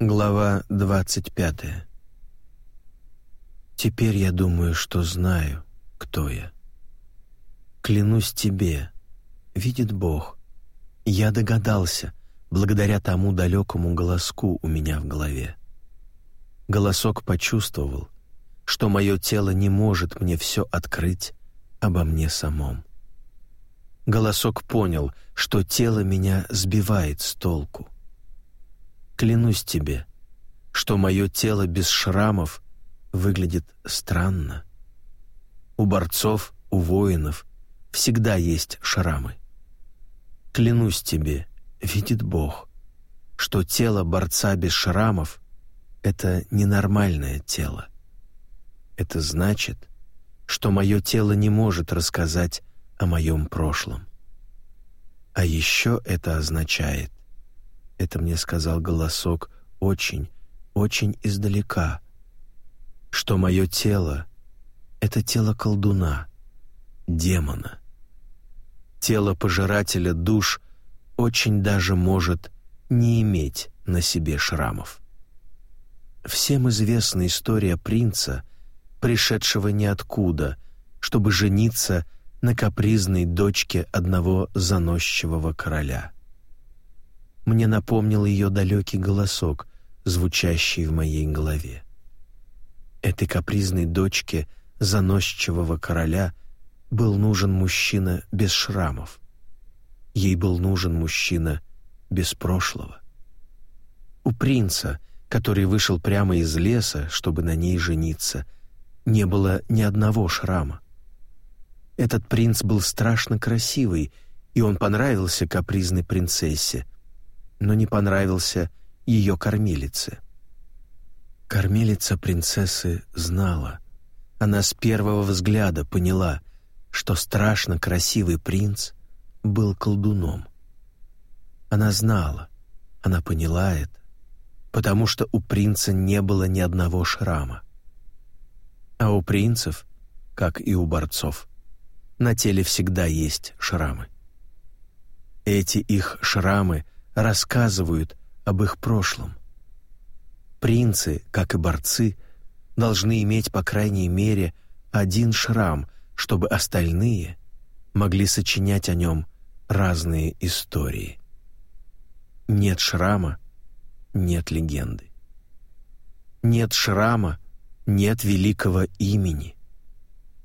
Глава 25. Теперь я думаю, что знаю, кто я. Клянусь тебе, видит Бог, я догадался, благодаря тому далекому голоску у меня в голове. Голосок почувствовал, что мое тело не может мне все открыть обо мне самом. Голосок понял, что тело меня сбивает с толку. Клянусь тебе, что мое тело без шрамов выглядит странно. У борцов, у воинов всегда есть шрамы. Клянусь тебе, видит Бог, что тело борца без шрамов — это ненормальное тело. Это значит, что мое тело не может рассказать о моем прошлом. А еще это означает, это мне сказал голосок очень, очень издалека, что мое тело — это тело колдуна, демона. Тело пожирателя душ очень даже может не иметь на себе шрамов. Всем известна история принца, пришедшего ниоткуда, чтобы жениться на капризной дочке одного заносчивого короля. Мне напомнил ее далекий голосок, звучащий в моей голове. Этой капризной дочке заносчивого короля был нужен мужчина без шрамов. Ей был нужен мужчина без прошлого. У принца, который вышел прямо из леса, чтобы на ней жениться, не было ни одного шрама. Этот принц был страшно красивый, и он понравился капризной принцессе, но не понравился ее кормилице. Кормилица принцессы знала. Она с первого взгляда поняла, что страшно красивый принц был колдуном. Она знала, она поняла это, потому что у принца не было ни одного шрама. А у принцев, как и у борцов, на теле всегда есть шрамы. Эти их шрамы рассказывают об их прошлом. Принцы, как и борцы, должны иметь по крайней мере один шрам, чтобы остальные могли сочинять о нем разные истории. Нет шрама — нет легенды. Нет шрама — нет великого имени.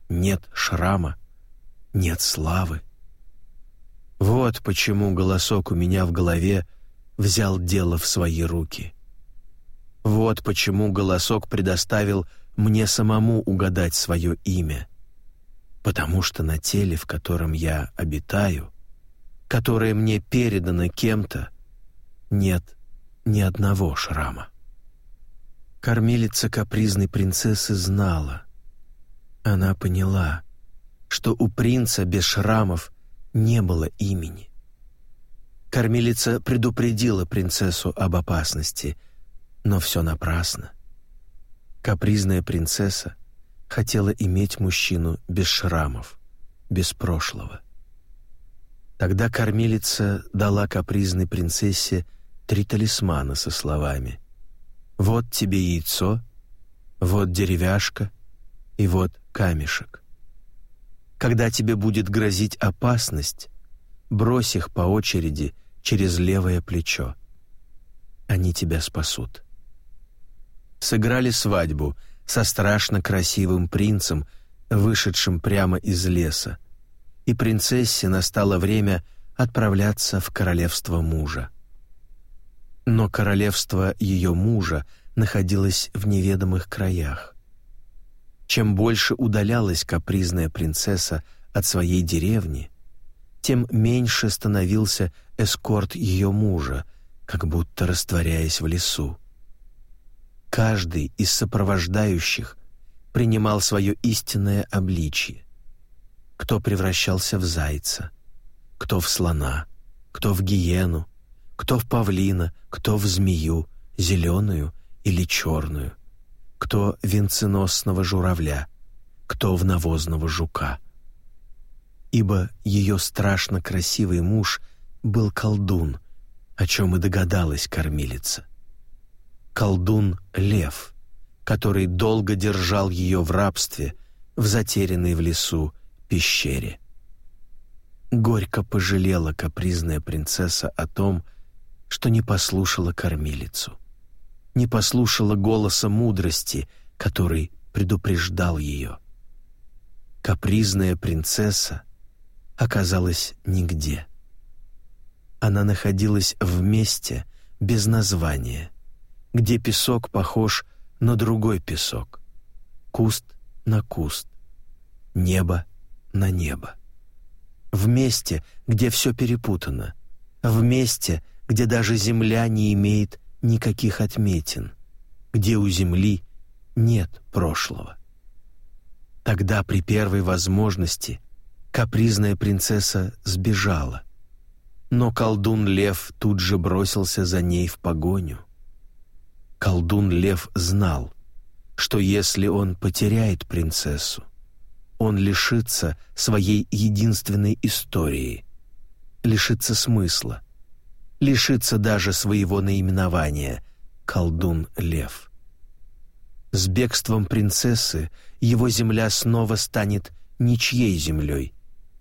Нет шрама — нет славы. Вот почему голосок у меня в голове взял дело в свои руки. Вот почему голосок предоставил мне самому угадать свое имя. Потому что на теле, в котором я обитаю, которое мне передано кем-то, нет ни одного шрама. Кормилица капризной принцессы знала. Она поняла, что у принца без шрамов не было имени. Кормилица предупредила принцессу об опасности, но все напрасно. Капризная принцесса хотела иметь мужчину без шрамов, без прошлого. Тогда кормилица дала капризной принцессе три талисмана со словами «Вот тебе яйцо, вот деревяшка и вот камешек. Когда тебе будет грозить опасность, брось их по очереди через левое плечо. Они тебя спасут. Сыграли свадьбу со страшно красивым принцем, вышедшим прямо из леса, и принцессе настало время отправляться в королевство мужа. Но королевство ее мужа находилось в неведомых краях. Чем больше удалялась капризная принцесса от своей деревни, тем меньше становился эскорт ее мужа, как будто растворяясь в лесу. Каждый из сопровождающих принимал свое истинное обличие. Кто превращался в зайца, кто в слона, кто в гиену, кто в павлина, кто в змею, зеленую или черную, кто венценосного журавля, кто в навозного жука — ибо ее страшно красивый муж был колдун, о чем и догадалась кормилица. колдун Лев, который долго держал ее в рабстве в затерянной в лесу пещере. Горько пожалела капризная принцесса о том, что не послушала кормилицу, не послушала голоса мудрости, который предупреждал ее. Капризная принцесса оказалась нигде. Она находилась в месте без названия, где песок похож на другой песок, куст на куст, небо на небо. В месте, где все перепутано, в месте, где даже земля не имеет никаких отметин, где у земли нет прошлого. Тогда при первой возможности капризная принцесса сбежала, но колдун-лев тут же бросился за ней в погоню. Колдун-лев знал, что если он потеряет принцессу, он лишится своей единственной истории, лишится смысла, лишится даже своего наименования «Колдун-лев». С бегством принцессы его земля снова станет ничьей землей,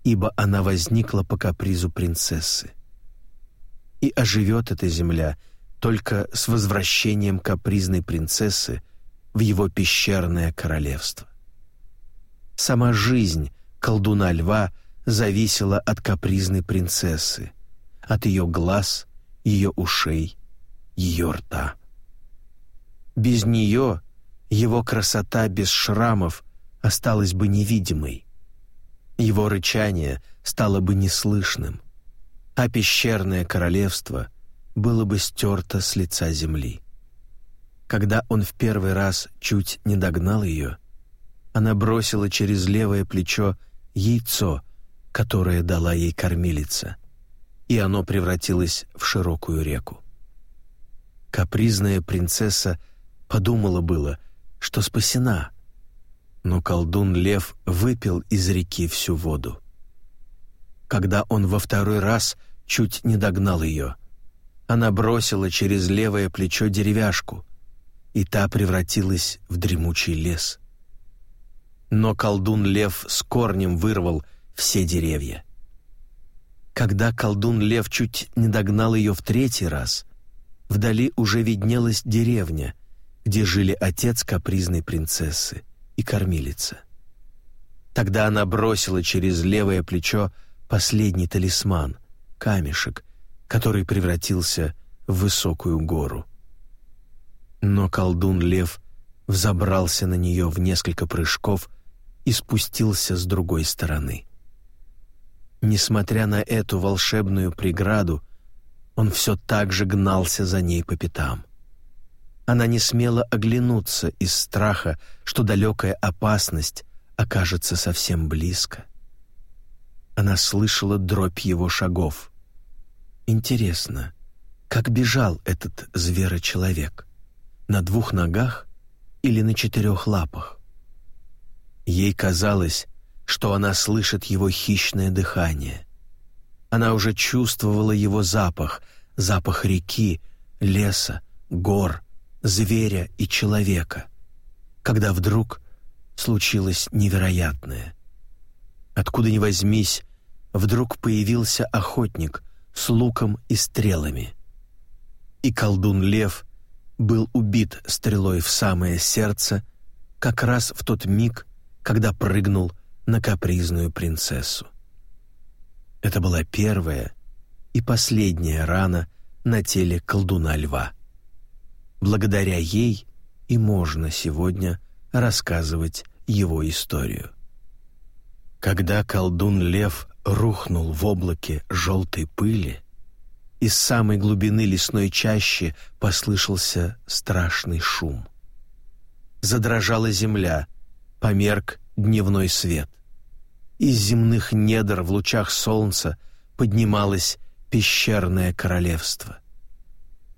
ибо она возникла по капризу принцессы. И оживет эта земля только с возвращением капризной принцессы в его пещерное королевство. Сама жизнь колдуна-льва зависела от капризной принцессы, от ее глаз, ее ушей, ее рта. Без нее его красота без шрамов осталась бы невидимой. Его рычание стало бы неслышным, а пещерное королевство было бы стерто с лица земли. Когда он в первый раз чуть не догнал ее, она бросила через левое плечо яйцо, которое дала ей кормилица, и оно превратилось в широкую реку. Капризная принцесса подумала было — что спасена. Но колдун-лев выпил из реки всю воду. Когда он во второй раз чуть не догнал ее, она бросила через левое плечо деревяшку, и та превратилась в дремучий лес. Но колдун-лев с корнем вырвал все деревья. Когда колдун-лев чуть не догнал ее в третий раз, вдали уже виднелась деревня — где жили отец капризной принцессы и кормилица. Тогда она бросила через левое плечо последний талисман, камешек, который превратился в высокую гору. Но колдун-лев взобрался на нее в несколько прыжков и спустился с другой стороны. Несмотря на эту волшебную преграду, он все так же гнался за ней по пятам. Она не смела оглянуться из страха, что далекая опасность окажется совсем близко. Она слышала дробь его шагов. Интересно, как бежал этот зверочеловек? На двух ногах или на четырех лапах? Ей казалось, что она слышит его хищное дыхание. Она уже чувствовала его запах, запах реки, леса, гор, зверя и человека, когда вдруг случилось невероятное. Откуда ни возьмись, вдруг появился охотник с луком и стрелами. И колдун-лев был убит стрелой в самое сердце как раз в тот миг, когда прыгнул на капризную принцессу. Это была первая и последняя рана на теле колдуна-льва. Благодаря ей и можно сегодня рассказывать его историю. Когда колдун-лев рухнул в облаке желтой пыли, из самой глубины лесной чащи послышался страшный шум. Задрожала земля, померк дневной свет. Из земных недр в лучах солнца поднималось пещерное королевство.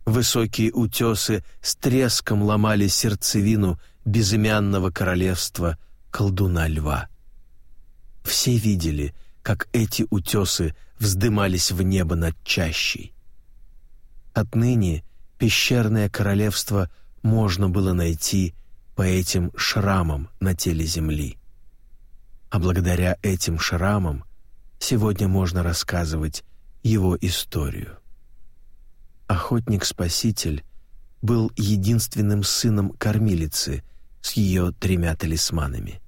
Высокие утесы с треском ломали сердцевину безымянного королевства колдуна-льва. Все видели, как эти утесы вздымались в небо над чащей. Отныне пещерное королевство можно было найти по этим шрамам на теле Земли. А благодаря этим шрамам сегодня можно рассказывать его историю. Охотник-спаситель был единственным сыном кормилицы с ее тремя талисманами.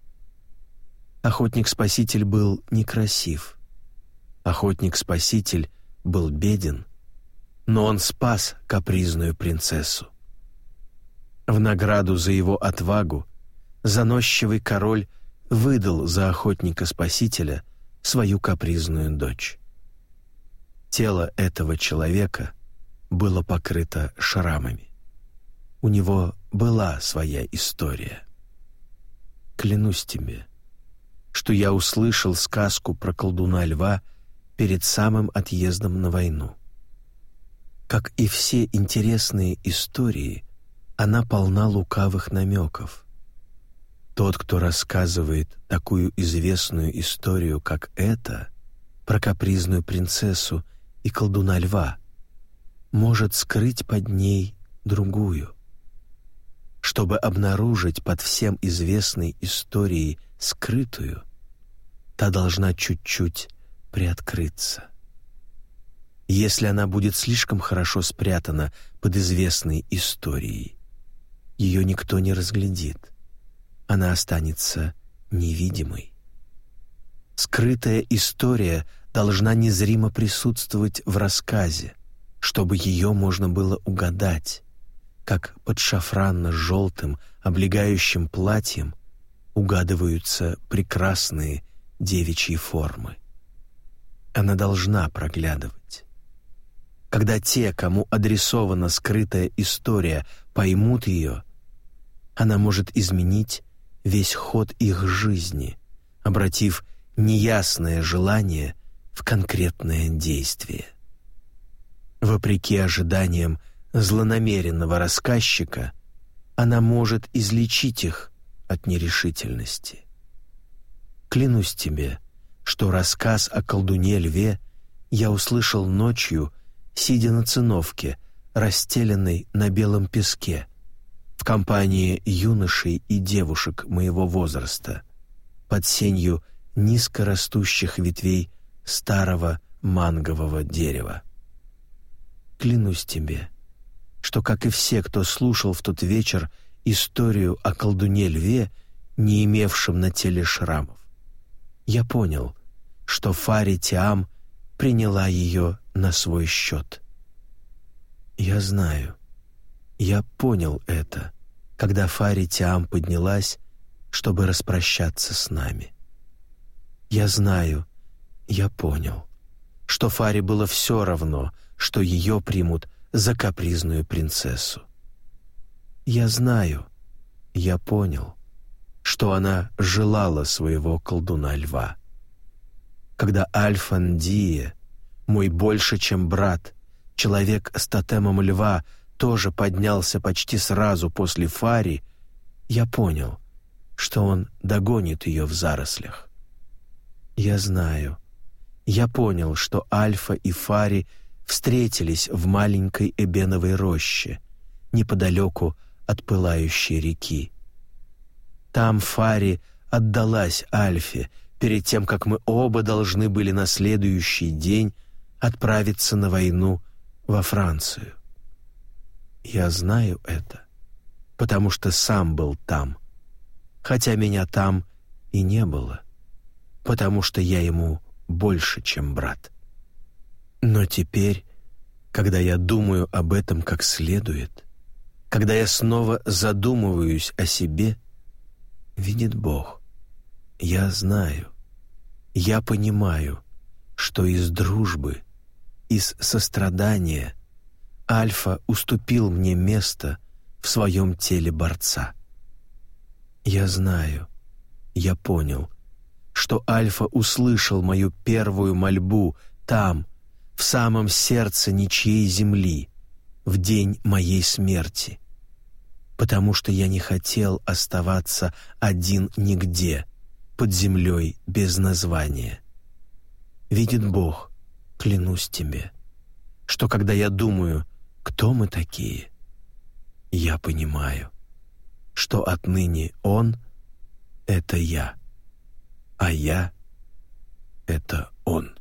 Охотник-спаситель был некрасив. Охотник-спаситель был беден, но он спас капризную принцессу. В награду за его отвагу заносчивый король выдал за охотника-спасителя свою капризную дочь. Тело этого человека было покрыто шрамами. У него была своя история. Клянусь тебе, что я услышал сказку про колдуна льва перед самым отъездом на войну. Как и все интересные истории, она полна лукавых намеков. Тот, кто рассказывает такую известную историю, как эта, про капризную принцессу и колдуна льва, может скрыть под ней другую. Чтобы обнаружить под всем известной историей скрытую, та должна чуть-чуть приоткрыться. Если она будет слишком хорошо спрятана под известной историей, ее никто не разглядит. Она останется невидимой. Скрытая история должна незримо присутствовать в рассказе, чтобы ее можно было угадать, как под шафранно-желтым облегающим платьем угадываются прекрасные девичьи формы. Она должна проглядывать. Когда те, кому адресована скрытая история, поймут ее, она может изменить весь ход их жизни, обратив неясное желание в конкретное действие. Вопреки ожиданиям злонамеренного рассказчика, она может излечить их от нерешительности. Клянусь тебе, что рассказ о колдуне-льве я услышал ночью, сидя на циновке, расстеленной на белом песке, в компании юношей и девушек моего возраста, под сенью низкорастущих ветвей старого мангового дерева. Клянусь тебе, что, как и все, кто слушал в тот вечер историю о колдуне-льве, не имевшем на теле шрамов, я понял, что Фари Тиам приняла ее на свой счет. Я знаю, я понял это, когда Фари Тиам поднялась, чтобы распрощаться с нами. Я знаю, я понял, что Фаре было все равно, что ее примут за капризную принцессу. Я знаю, я понял, что она желала своего колдуна-льва. Когда Альфандия, мой больше, чем брат, человек с тотемом льва, тоже поднялся почти сразу после Фари, я понял, что он догонит ее в зарослях. Я знаю. Я понял, что Альфа и Фари встретились в маленькой эбеновой роще, неподалеку от пылающей реки. Там Фари отдалась Альфе перед тем, как мы оба должны были на следующий день отправиться на войну во Францию. Я знаю это, потому что сам был там, хотя меня там и не было, потому что я ему больше, чем брат. Но теперь, когда я думаю об этом как следует, когда я снова задумываюсь о себе, видит Бог, я знаю, я понимаю, что из дружбы, из сострадания Альфа уступил мне место в своем теле борца. Я знаю, я понял, что Альфа услышал мою первую мольбу там, в самом сердце ничьей земли, в день моей смерти, потому что я не хотел оставаться один нигде, под землей без названия. Видит Бог, клянусь тебе, что когда я думаю, кто мы такие, я понимаю, что отныне он — это я, а я — это он.